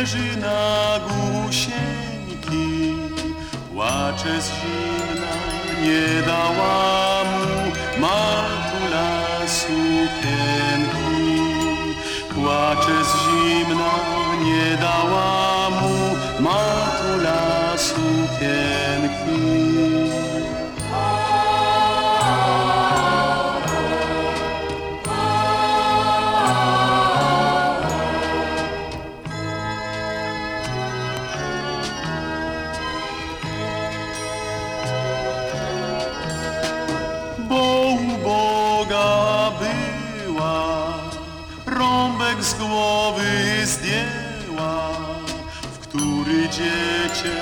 leży na gusieńki, płacze z zimna, nie dała mu matula sukienki. Płacze z zimna, nie dała mu matula sukienki. Uboga była, rąbek z głowy zdjęła, w który dziecię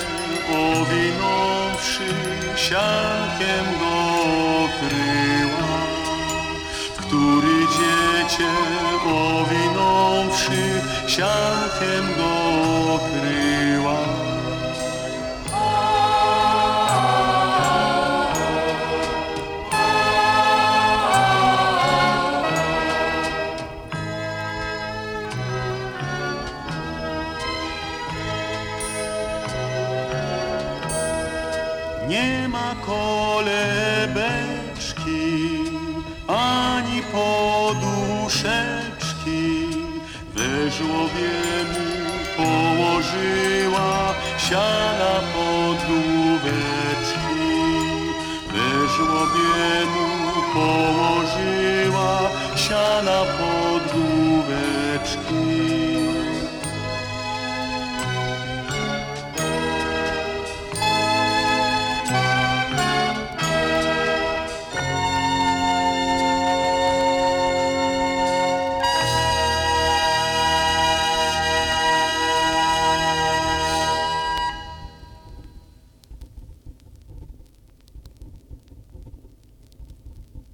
owinąwszy siankiem go okryła, w który dziecię owinąwszy siankiem go okryła. Nie ma kolebeczki, ani poduszeczki. We żłobie mu położyła siana podgłóweczki. We żłobie mu położyła siana podgłóweczki.